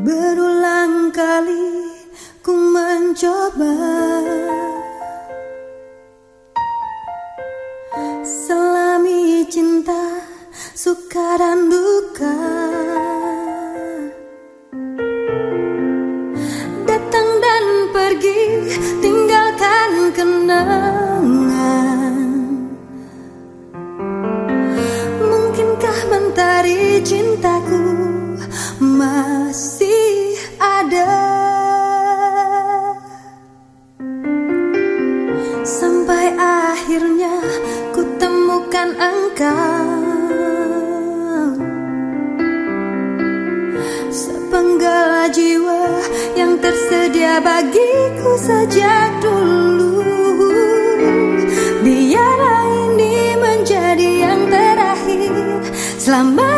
Berulang kali ku mencoba. Selami cinta suka dan duka. Mentari cintaku masih ada. Sampai akhirnya ku temukan engkau. Sepenggal jiwa yang tersedia bagiku sejak dulu. Biarlah ini menjadi yang terakhir. Selamanya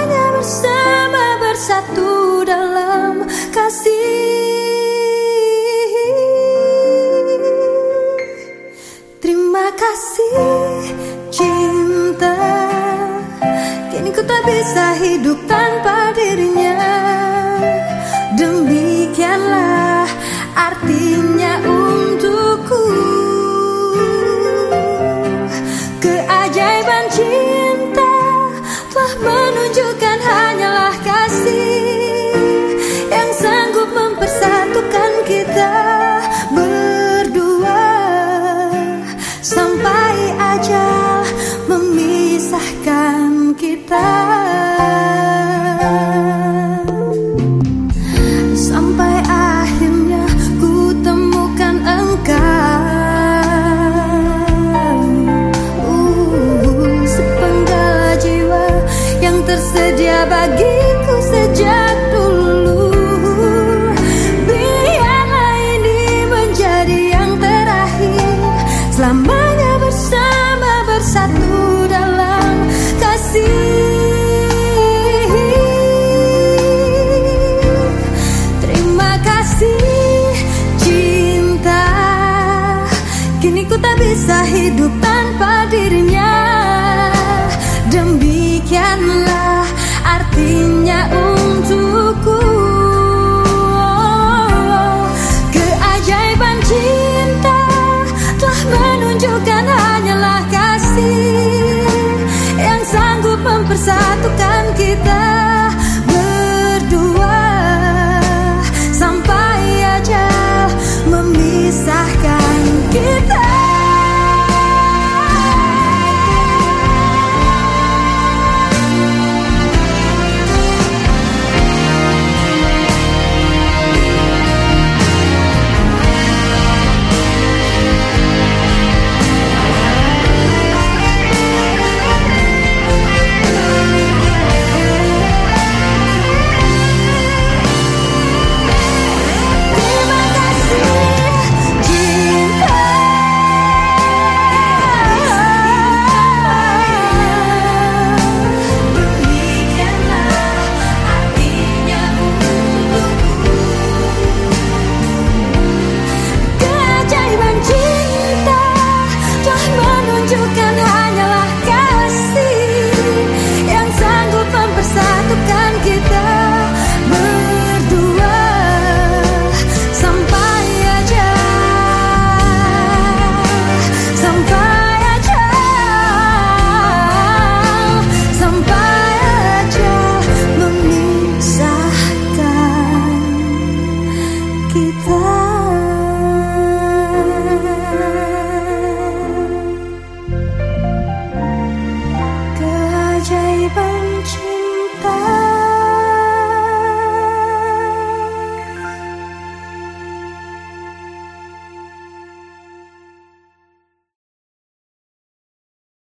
bisa hidup tanpa Kini ku tak bisa hidup tanpa dirinya. Demikianlah artinya untuk